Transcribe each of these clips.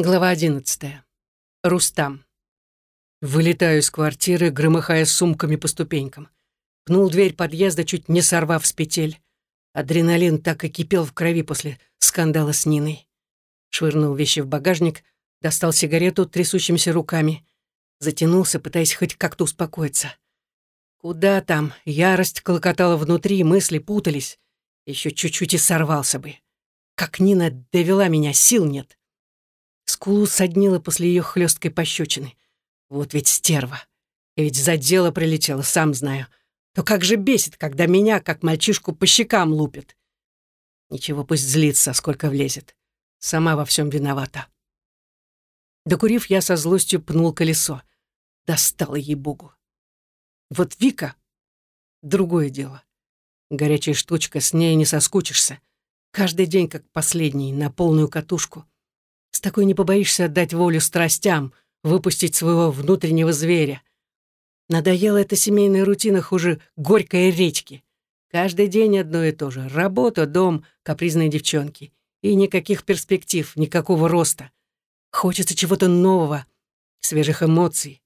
Глава одиннадцатая. Рустам. Вылетаю из квартиры, громыхая сумками по ступенькам. Пнул дверь подъезда, чуть не сорвав с петель. Адреналин так и кипел в крови после скандала с Ниной. Швырнул вещи в багажник, достал сигарету трясущимися руками. Затянулся, пытаясь хоть как-то успокоиться. Куда там? Ярость клокотала внутри, мысли путались. Еще чуть-чуть и сорвался бы. Как Нина довела меня, сил нет. Скулу соднило после ее хлесткой пощечины. Вот ведь стерва. И ведь за дело прилетела, сам знаю. То как же бесит, когда меня, как мальчишку, по щекам лупит. Ничего, пусть злится, сколько влезет. Сама во всем виновата. Докурив, я со злостью пнул колесо. Достала ей-богу. Вот Вика — другое дело. Горячая штучка, с ней не соскучишься. Каждый день как последний, на полную катушку — с такой не побоишься отдать волю страстям, выпустить своего внутреннего зверя. Надоела эта семейная рутина хуже горькой речки. Каждый день одно и то же. Работа, дом, капризные девчонки. И никаких перспектив, никакого роста. Хочется чего-то нового, свежих эмоций.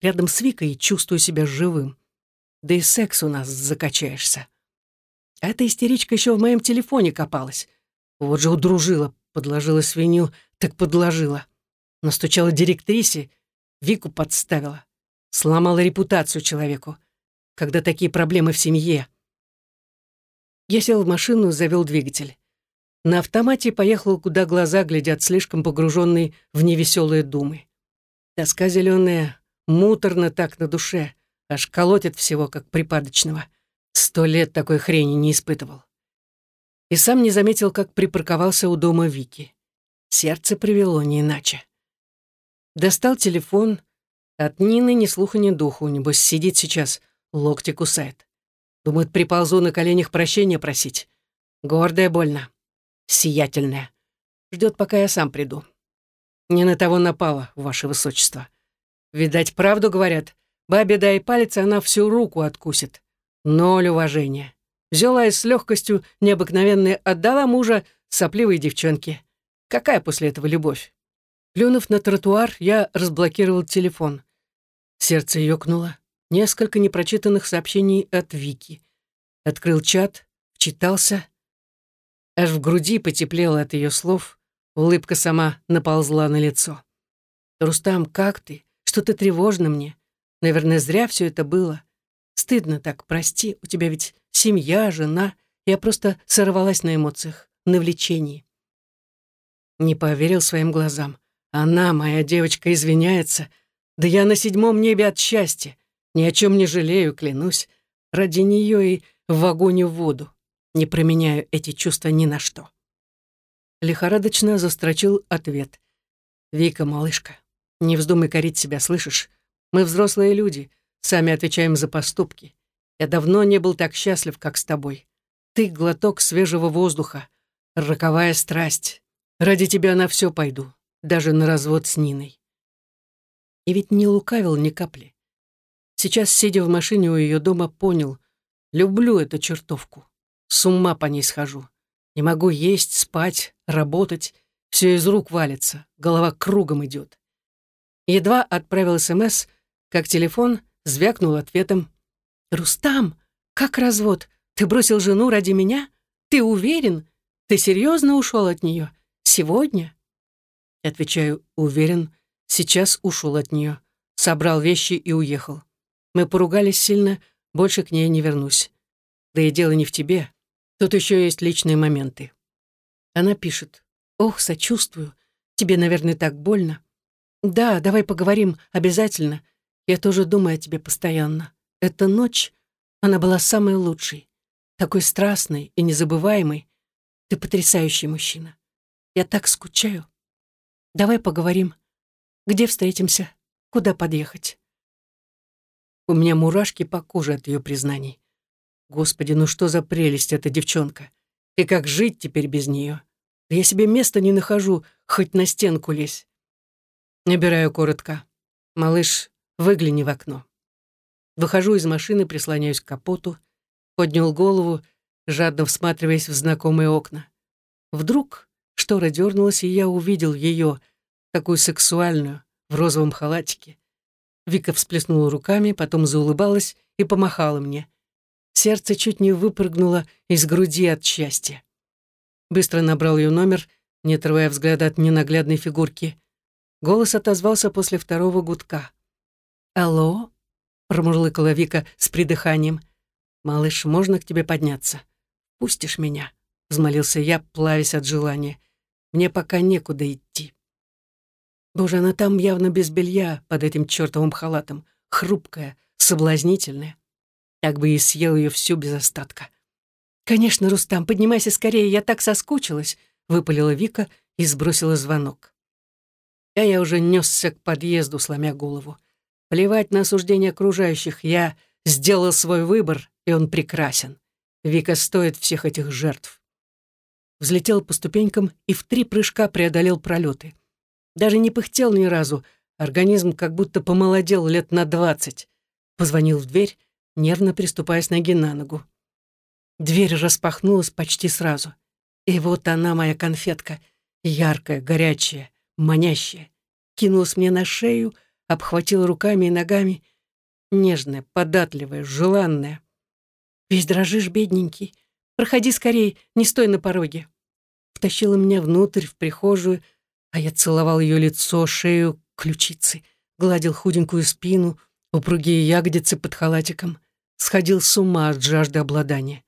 Рядом с Викой чувствую себя живым. Да и секс у нас закачаешься. Эта истеричка еще в моем телефоне копалась. Вот же удружила, подложила свинью, так подложила. Настучала директрисе, Вику подставила. Сломала репутацию человеку. Когда такие проблемы в семье. Я сел в машину, завел двигатель. На автомате поехал, куда глаза глядят, слишком погруженные в невеселые думы. Тоска зеленая, муторно так на душе, аж колотит всего, как припадочного. Сто лет такой хрени не испытывал. И сам не заметил, как припарковался у дома Вики. Сердце привело не иначе. Достал телефон. От Нины ни слуха, ни духу. Небось, сидит сейчас, локти кусает. Думает, приползу на коленях прощения просить. Гордая больно. Сиятельная. Ждет, пока я сам приду. Не на того напала, ваше высочество. Видать, правду говорят. Бабе дай палец, она всю руку откусит. Ноль уважения. Взяла и с легкостью необыкновенной отдала мужа сопливой девчонке. Какая после этого любовь? Плюнув на тротуар, я разблокировал телефон. Сердце ёкнуло. Несколько непрочитанных сообщений от Вики. Открыл чат, вчитался. Аж в груди потеплело от ее слов. Улыбка сама наползла на лицо. «Рустам, как ты? Что-то тревожно мне. Наверное, зря все это было. Стыдно так, прости, у тебя ведь семья, жена. Я просто сорвалась на эмоциях, на влечении. Не поверил своим глазам. Она, моя девочка, извиняется. Да я на седьмом небе от счастья. Ни о чем не жалею, клянусь. Ради нее и в огонь в воду. Не променяю эти чувства ни на что. Лихорадочно застрочил ответ. «Вика, малышка, не вздумай корить себя, слышишь? Мы взрослые люди, сами отвечаем за поступки. Я давно не был так счастлив, как с тобой. Ты — глоток свежего воздуха, роковая страсть, Ради тебя на все пойду, даже на развод с Ниной. И ведь не лукавил ни капли. Сейчас, сидя в машине у ее дома, понял, люблю эту чертовку. С ума по ней схожу. Не могу есть, спать, работать. Все из рук валится, голова кругом идет. Едва отправил СМС, как телефон звякнул ответом. «Рустам, как развод? Ты бросил жену ради меня? Ты уверен? Ты серьезно ушел от нее? Сегодня? Отвечаю, уверен, сейчас ушел от нее. Собрал вещи и уехал. Мы поругались сильно, больше к ней не вернусь. Да и дело не в тебе. Тут еще есть личные моменты. Она пишет. Ох, сочувствую. Тебе, наверное, так больно. Да, давай поговорим, обязательно. Я тоже думаю о тебе постоянно. Эта ночь, она была самой лучшей. Такой страстной и незабываемой. Ты потрясающий мужчина. Я так скучаю. Давай поговорим. Где встретимся? Куда подъехать? У меня мурашки по коже от ее признаний. Господи, ну что за прелесть эта девчонка? И как жить теперь без нее? Я себе места не нахожу, хоть на стенку лезь. Набираю коротко. Малыш, выгляни в окно. Выхожу из машины, прислоняюсь к капоту, поднял голову, жадно всматриваясь в знакомые окна. Вдруг Штора дернулась, и я увидел ее, такую сексуальную, в розовом халатике. Вика всплеснула руками, потом заулыбалась и помахала мне. Сердце чуть не выпрыгнуло из груди от счастья. Быстро набрал ее номер, не отрывая взгляда от ненаглядной фигурки. Голос отозвался после второго гудка. «Алло?» — промурлыкала Вика с придыханием. «Малыш, можно к тебе подняться? Пустишь меня?» — взмолился я, плавясь от желания. «Мне пока некуда идти». Боже, она там явно без белья под этим чертовым халатом, хрупкая, соблазнительная. Так бы и съел ее всю без остатка. «Конечно, Рустам, поднимайся скорее, я так соскучилась», — выпалила Вика и сбросила звонок. А я уже несся к подъезду, сломя голову. Плевать на осуждение окружающих, я сделал свой выбор, и он прекрасен. Вика стоит всех этих жертв. Взлетел по ступенькам и в три прыжка преодолел пролеты. Даже не пыхтел ни разу, организм как будто помолодел лет на двадцать. Позвонил в дверь, нервно приступая с ноги на ногу. Дверь распахнулась почти сразу. И вот она, моя конфетка, яркая, горячая, манящая. Кинулась мне на шею, обхватила руками и ногами. Нежная, податливая, желанная. Весь дрожишь, бедненький. Проходи скорей, не стой на пороге. Втащила меня внутрь, в прихожую, а я целовал ее лицо, шею, ключицы, гладил худенькую спину, упругие ягодицы под халатиком. Сходил с ума от жажды обладания.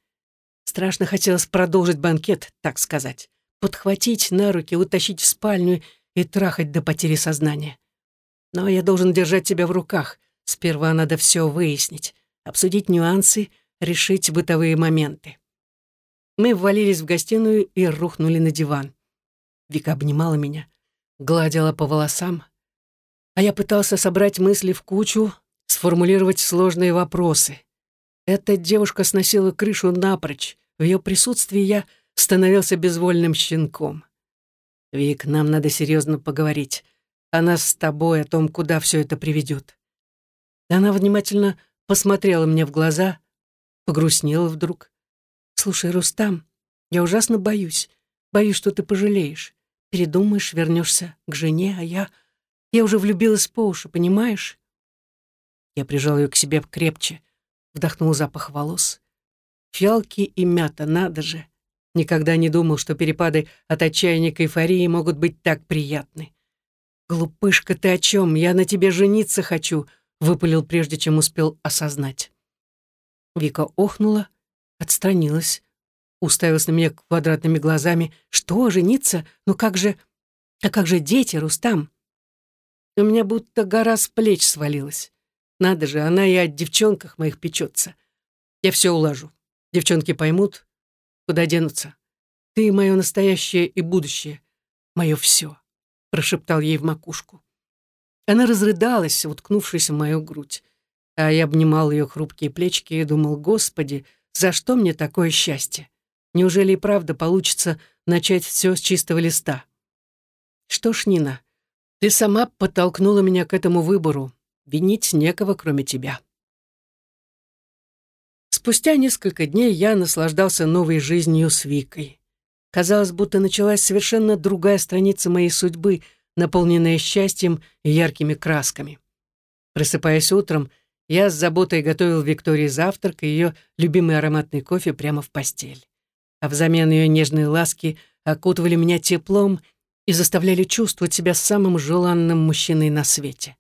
Страшно хотелось продолжить банкет, так сказать. Подхватить на руки, утащить в спальню и трахать до потери сознания. Но я должен держать тебя в руках. Сперва надо все выяснить, обсудить нюансы, решить бытовые моменты. Мы ввалились в гостиную и рухнули на диван. Вика обнимала меня, гладила по волосам, а я пытался собрать мысли в кучу, сформулировать сложные вопросы. Эта девушка сносила крышу напрочь. В ее присутствии я становился безвольным щенком. «Вик, нам надо серьезно поговорить. О нас с тобой, о том, куда все это приведет». Она внимательно посмотрела мне в глаза, погрустнела вдруг. «Слушай, Рустам, я ужасно боюсь. Боюсь, что ты пожалеешь. Передумаешь, вернешься к жене, а я... Я уже влюбилась по уши, понимаешь?» Я прижал ее к себе крепче, вдохнул запах волос. Фиалки и мята, надо же. Никогда не думал, что перепады от отчаяния к эйфории могут быть так приятны. «Глупышка, ты о чем? Я на тебе жениться хочу», — выпалил, прежде чем успел осознать. Вика охнула, отстранилась, уставилась на меня квадратными глазами. «Что, жениться? Ну как же... А как же дети, Рустам?» У меня будто гора с плеч свалилась. Надо же, она и о девчонках моих печется. Я все улажу. Девчонки поймут, куда денутся. Ты мое настоящее и будущее. Мое все, прошептал ей в макушку. Она разрыдалась, уткнувшись в мою грудь. А я обнимал ее хрупкие плечики и думал, Господи, за что мне такое счастье? Неужели и правда получится начать все с чистого листа? Что ж, Нина, ты сама подтолкнула меня к этому выбору, Винить некого, кроме тебя. Спустя несколько дней я наслаждался новой жизнью с Викой. Казалось, будто началась совершенно другая страница моей судьбы, наполненная счастьем и яркими красками. Просыпаясь утром, я с заботой готовил Виктории завтрак и ее любимый ароматный кофе прямо в постель. А взамен ее нежные ласки окутывали меня теплом и заставляли чувствовать себя самым желанным мужчиной на свете.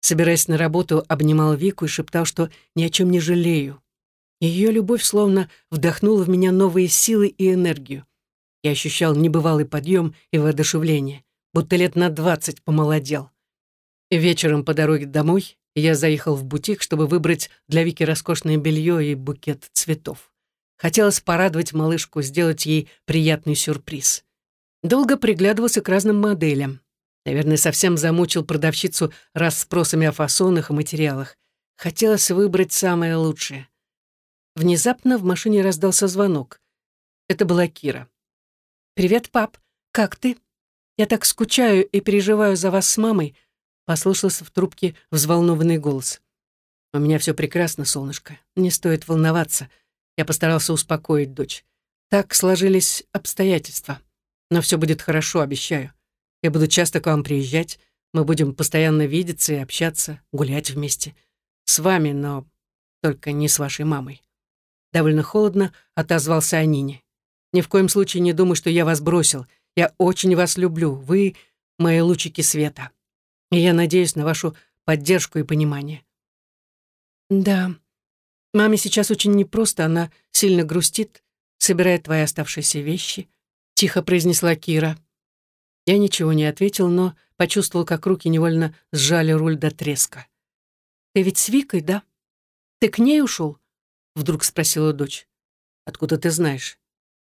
Собираясь на работу, обнимал Вику и шептал, что ни о чем не жалею. Ее любовь словно вдохнула в меня новые силы и энергию. Я ощущал небывалый подъем и воодушевление, будто лет на двадцать помолодел. Вечером по дороге домой я заехал в бутик, чтобы выбрать для Вики роскошное белье и букет цветов. Хотелось порадовать малышку, сделать ей приятный сюрприз. Долго приглядывался к разным моделям. Наверное, совсем замучил продавщицу расспросами о фасонах и материалах. Хотелось выбрать самое лучшее. Внезапно в машине раздался звонок. Это была Кира. «Привет, пап. Как ты? Я так скучаю и переживаю за вас с мамой», послышался в трубке взволнованный голос. «У меня все прекрасно, солнышко. Не стоит волноваться». Я постарался успокоить дочь. Так сложились обстоятельства. Но все будет хорошо, обещаю. Я буду часто к вам приезжать. Мы будем постоянно видеться и общаться, гулять вместе. С вами, но только не с вашей мамой. Довольно холодно отозвался о Нине. Ни в коем случае не думай, что я вас бросил. Я очень вас люблю. Вы — мои лучики света. И я надеюсь на вашу поддержку и понимание. Да, маме сейчас очень непросто, она сильно грустит, собирает твои оставшиеся вещи, тихо произнесла Кира. Я ничего не ответил, но почувствовал, как руки невольно сжали руль до треска. «Ты ведь с Викой, да? Ты к ней ушел?» Вдруг спросила дочь. «Откуда ты знаешь?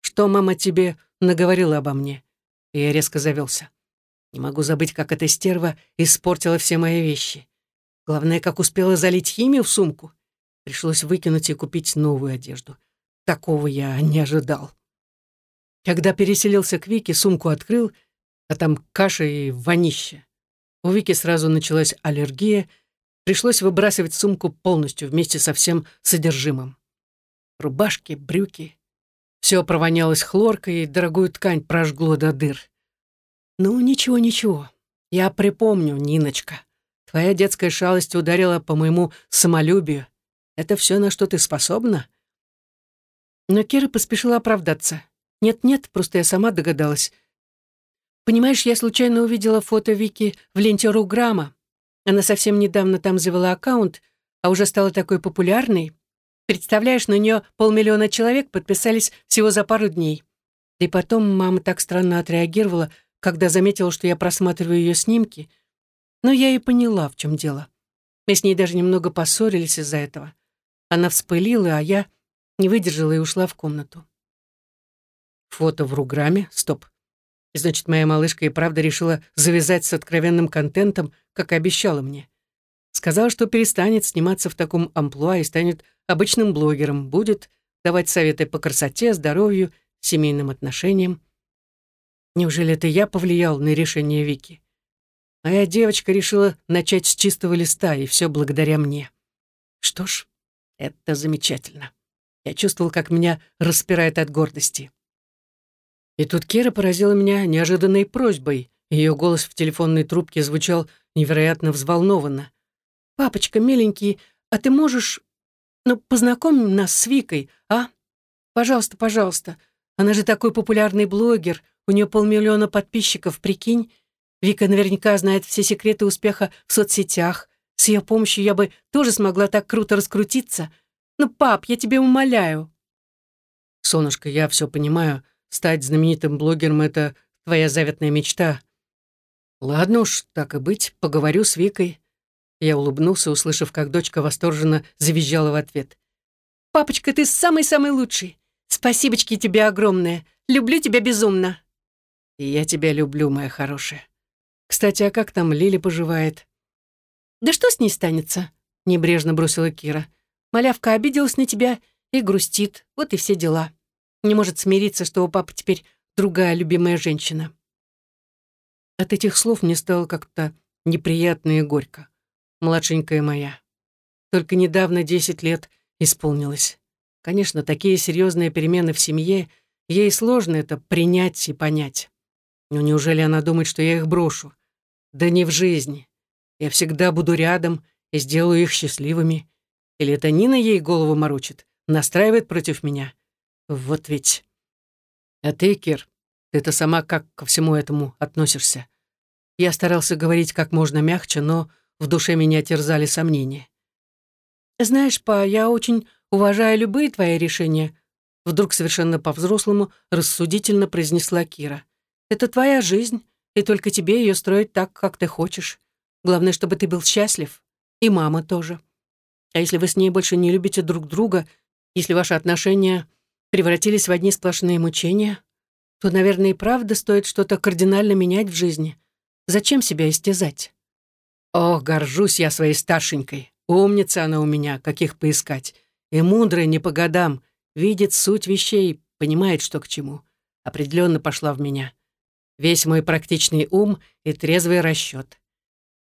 Что мама тебе наговорила обо мне?» И я резко завелся. Не могу забыть, как эта стерва испортила все мои вещи. Главное, как успела залить химию в сумку. Пришлось выкинуть и купить новую одежду. Такого я не ожидал. Когда переселился к Вике, сумку открыл, а там каша и вонище. У Вики сразу началась аллергия, пришлось выбрасывать сумку полностью вместе со всем содержимым. Рубашки, брюки. Все провонялось хлоркой, и дорогую ткань прожгло до дыр. Ну, ничего, ничего. Я припомню, Ниночка. Твоя детская шалость ударила по моему самолюбию. Это все, на что ты способна? Но Кира поспешила оправдаться. Нет-нет, просто я сама догадалась. Понимаешь, я случайно увидела фото Вики в ленте Руграма. Она совсем недавно там завела аккаунт, а уже стала такой популярной. Представляешь, на нее полмиллиона человек подписались всего за пару дней. И потом мама так странно отреагировала, когда заметила, что я просматриваю ее снимки, но я и поняла, в чем дело. Мы с ней даже немного поссорились из-за этого. Она вспылила, а я не выдержала и ушла в комнату. Фото в Руграме? Стоп. Значит, моя малышка и правда решила завязать с откровенным контентом, как обещала мне. Сказала, что перестанет сниматься в таком амплуа и станет обычным блогером, будет давать советы по красоте, здоровью, семейным отношениям. Неужели это я повлиял на решение Вики? Моя девочка решила начать с чистого листа, и все благодаря мне. Что ж, это замечательно. Я чувствовал, как меня распирает от гордости. И тут Кира поразила меня неожиданной просьбой. Ее голос в телефонной трубке звучал невероятно взволнованно. «Папочка, миленький, а ты можешь... Ну, познакомь нас с Викой, а? Пожалуйста, пожалуйста. Она же такой популярный блогер, у нее полмиллиона подписчиков, прикинь. Вика наверняка знает все секреты успеха в соцсетях. С ее помощью я бы тоже смогла так круто раскрутиться. Ну, пап, я тебя умоляю. Солнышко, я все понимаю. Стать знаменитым блогером — это твоя заветная мечта. Ладно уж, так и быть, поговорю с Викой. Я улыбнулся, услышав, как дочка восторженно завизжала в ответ. «Папочка, ты самый-самый лучший. Спасибочки тебе огромное. Люблю тебя безумно». И я тебя люблю, моя хорошая. Кстати, а как там Лили поживает? Да что с ней станется? Небрежно бросила Кира. Малявка обиделась на тебя и грустит. Вот и все дела. Не может смириться, что у папы теперь другая любимая женщина. От этих слов мне стало как-то неприятно и горько. Младшенькая моя. Только недавно десять лет исполнилось. Конечно, такие серьезные перемены в семье, ей сложно это принять и понять. Но неужели она думает, что я их брошу? Да не в жизни. Я всегда буду рядом и сделаю их счастливыми. Или это Нина ей голову морочит, настраивает против меня? Вот ведь. А ты, Кир, ты-то сама как ко всему этому относишься? Я старался говорить как можно мягче, но в душе меня терзали сомнения. «Знаешь, па, я очень уважаю любые твои решения», вдруг совершенно по-взрослому рассудительно произнесла Кира. Это твоя жизнь, и только тебе ее строить так, как ты хочешь. Главное, чтобы ты был счастлив. И мама тоже. А если вы с ней больше не любите друг друга, если ваши отношения превратились в одни сплошные мучения, то, наверное, и правда стоит что-то кардинально менять в жизни. Зачем себя истязать? Ох, горжусь я своей старшенькой. Умница она у меня, каких поискать. И мудрая не по годам, видит суть вещей, понимает, что к чему. Определенно пошла в меня весь мой практичный ум и трезвый расчет.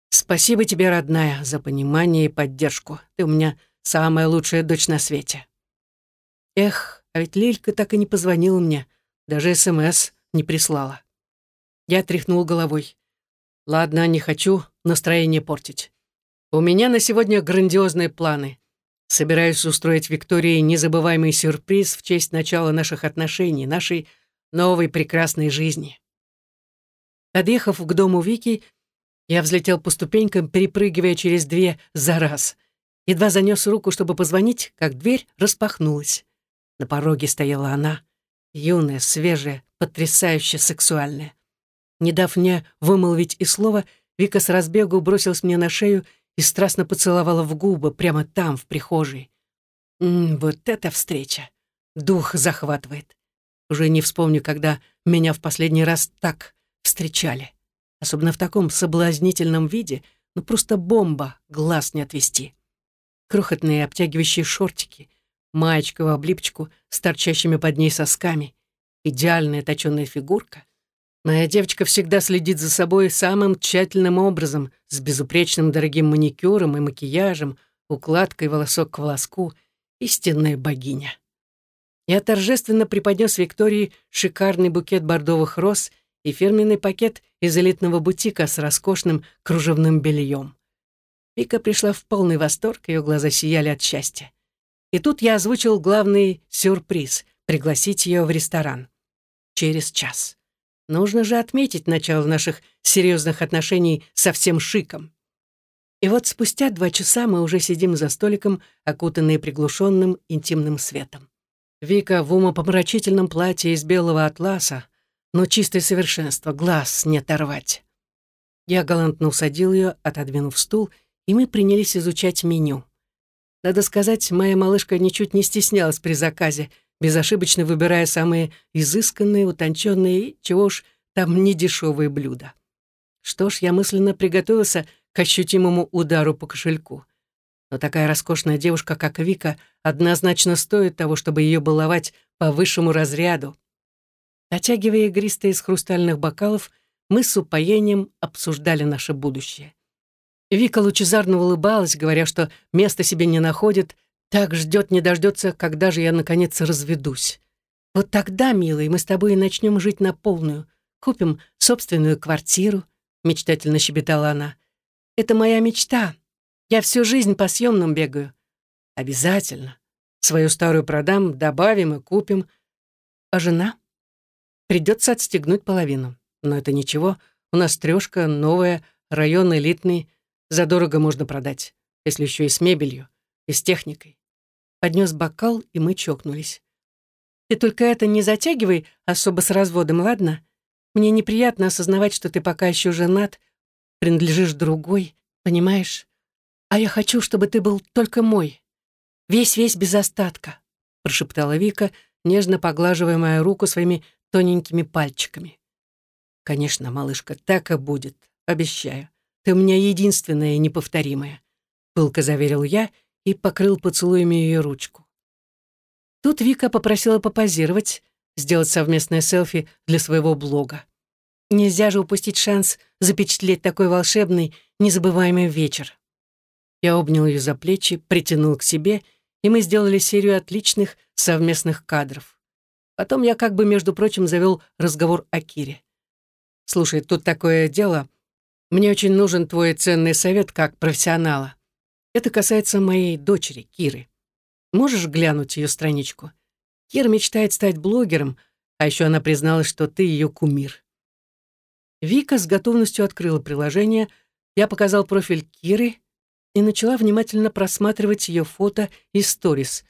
Спасибо тебе, родная, за понимание и поддержку. Ты у меня самая лучшая дочь на свете. Эх, а ведь Лилька так и не позвонила мне, даже СМС не прислала. Я тряхнул головой. Ладно, не хочу настроение портить. У меня на сегодня грандиозные планы. Собираюсь устроить Виктории незабываемый сюрприз в честь начала наших отношений, нашей новой прекрасной жизни. Подъехав к дому Вики, я взлетел по ступенькам, перепрыгивая через две за раз. Едва занес руку, чтобы позвонить, как дверь распахнулась. На пороге стояла она, юная, свежая, потрясающе сексуальная. Не дав мне вымолвить и слова, Вика с разбегу бросилась мне на шею и страстно поцеловала в губы прямо там, в прихожей. М -м, вот эта встреча! Дух захватывает. Уже не вспомню, когда меня в последний раз так встречали. Особенно в таком соблазнительном виде, ну просто бомба, глаз не отвести. Крохотные обтягивающие шортики, маечка в облипчику с торчащими под ней сосками, идеальная точёная фигурка. Моя девочка всегда следит за собой самым тщательным образом, с безупречным дорогим маникюром и макияжем, укладкой волосок к волоску, истинная богиня. Я торжественно преподнес Виктории шикарный букет бордовых роз и фирменный пакет из элитного бутика с роскошным кружевным бельем. Вика пришла в полный восторг, ее глаза сияли от счастья. И тут я озвучил главный сюрприз — пригласить ее в ресторан. Через час. Нужно же отметить начало наших серьезных отношений со всем шиком. И вот спустя два часа мы уже сидим за столиком, окутанные приглушенным интимным светом. Вика в умопомрачительном платье из белого атласа, но чистое совершенство, глаз не оторвать. Я галантно усадил ее, отодвинув стул, и мы принялись изучать меню. Надо сказать, моя малышка ничуть не стеснялась при заказе, безошибочно выбирая самые изысканные, утонченные чего уж, там недешевые блюда. Что ж, я мысленно приготовился к ощутимому удару по кошельку. Но такая роскошная девушка, как Вика, однозначно стоит того, чтобы ее баловать по высшему разряду. Натягивая игристые из хрустальных бокалов, мы с упоением обсуждали наше будущее. Вика лучезарно улыбалась, говоря, что места себе не находит, так ждет, не дождется, когда же я, наконец, разведусь. Вот тогда, милый, мы с тобой и начнем жить на полную. Купим собственную квартиру, мечтательно щебетала она. Это моя мечта, я всю жизнь по съемным бегаю. Обязательно. Свою старую продам, добавим и купим. А жена? Придется отстегнуть половину. Но это ничего. У нас трешка новая, район элитный. Задорого можно продать. Если еще и с мебелью, и с техникой. Поднес бокал, и мы чокнулись. Ты только это не затягивай особо с разводом, ладно? Мне неприятно осознавать, что ты пока еще женат, принадлежишь другой, понимаешь? «А я хочу, чтобы ты был только мой. Весь-весь без остатка», — прошептала Вика, нежно поглаживая мою руку своими тоненькими пальчиками. «Конечно, малышка, так и будет, обещаю. Ты у меня единственная и неповторимая», — пылко заверил я и покрыл поцелуями ее ручку. Тут Вика попросила попозировать, сделать совместное селфи для своего блога. Нельзя же упустить шанс запечатлеть такой волшебный, незабываемый вечер. Я обнял ее за плечи, притянул к себе, и мы сделали серию отличных совместных кадров. Потом я как бы, между прочим, завел разговор о Кире. «Слушай, тут такое дело. Мне очень нужен твой ценный совет как профессионала. Это касается моей дочери, Киры. Можешь глянуть ее страничку? Кира мечтает стать блогером, а еще она призналась, что ты ее кумир». Вика с готовностью открыла приложение, я показал профиль Киры, и начала внимательно просматривать ее фото и сторис.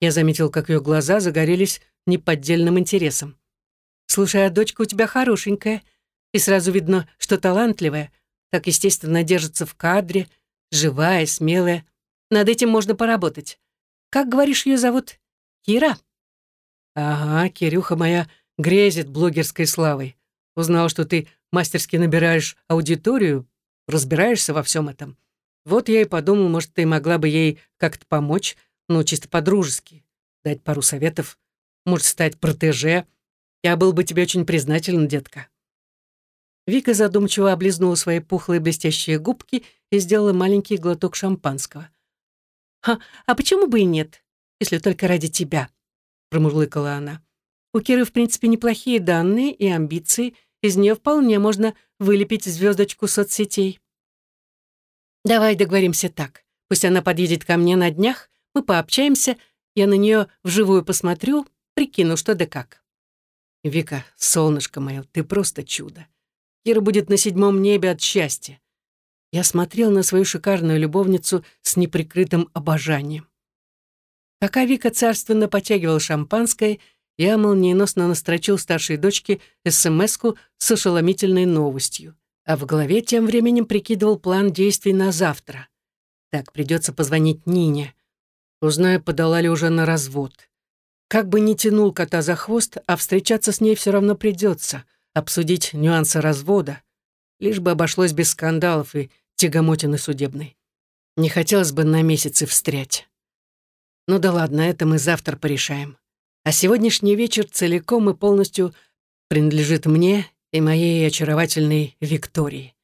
Я заметил, как ее глаза загорелись неподдельным интересом. «Слушай, а дочка у тебя хорошенькая, и сразу видно, что талантливая, так, естественно, держится в кадре, живая, смелая. Над этим можно поработать. Как, говоришь, ее зовут? Кира?» «Ага, Кирюха моя грезит блогерской славой. Узнал, что ты мастерски набираешь аудиторию, разбираешься во всем этом. Вот я и подумал, может, ты могла бы ей как-то помочь, ну, чисто по-дружески, дать пару советов, может, стать протеже. Я был бы тебе очень признателен, детка». Вика задумчиво облизнула свои пухлые блестящие губки и сделала маленький глоток шампанского. «Ха, а почему бы и нет, если только ради тебя?» — промурлыкала она. «У Киры, в принципе, неплохие данные и амбиции, из нее вполне можно вылепить звездочку соцсетей. Давай договоримся так. Пусть она подъедет ко мне на днях, мы пообщаемся, я на нее вживую посмотрю, прикину, что да как. Вика, солнышко мое, ты просто чудо. Кира будет на седьмом небе от счастья. Я смотрел на свою шикарную любовницу с неприкрытым обожанием. Пока Вика царственно потягивала шампанское, я молниеносно настрочил старшей дочке смс с ошеломительной новостью, а в голове тем временем прикидывал план действий на завтра. Так, придется позвонить Нине. Узнаю, подала ли уже на развод. Как бы ни тянул кота за хвост, а встречаться с ней все равно придется, обсудить нюансы развода, лишь бы обошлось без скандалов и тягомотины судебной. Не хотелось бы на месяцы встрять. Ну да ладно, это мы завтра порешаем. А сегодняшний вечер целиком и полностью принадлежит мне и моей очаровательной Виктории.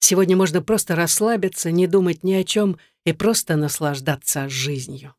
Сегодня можно просто расслабиться, не думать ни о чем и просто наслаждаться жизнью.